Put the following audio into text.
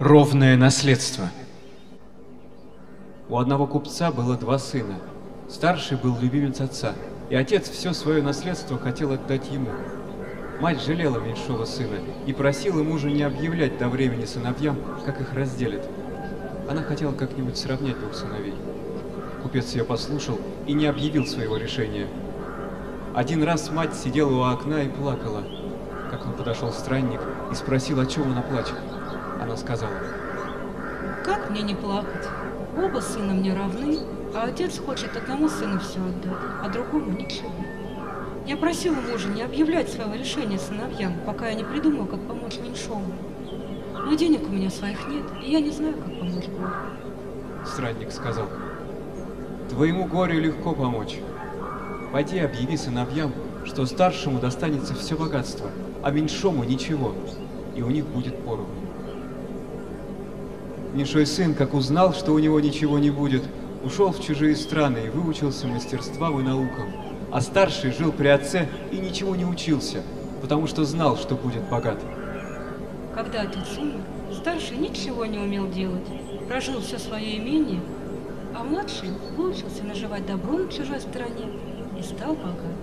Ровное наследство. У одного купца было два сына. Старший был любимец отца, и отец все свое наследство хотел отдать ему. Мать жалела меньшого сына и просила мужа не объявлять до времени сыновьям, как их разделят. Она хотела как-нибудь сравнять двух сыновей. Купец ее послушал и не объявил своего решения. Один раз мать сидела у окна и плакала. Как он подошел странник и спросил, о чем она плачет. Она сказала, Как мне не плакать? Оба сына мне равны, а отец хочет одному сыну все отдать, а другому ничего. Я просила мужа не объявлять своего решения сыновьям, пока я не придумаю, как помочь меньшому. Но денег у меня своих нет, и я не знаю, как помочь горю. странник сказал, твоему горю легко помочь. Пойди объяви сыновьям, что старшему достанется все богатство, а меньшому ничего, и у них будет поровну. Меньшой сын, как узнал, что у него ничего не будет, ушел в чужие страны и выучился мастерствам и наукам. А старший жил при отце и ничего не учился, потому что знал, что будет богат. Когда отец умер, старший ничего не умел делать, прожил все свое имение, а младший выучился наживать добро на чужой стороне и стал богат.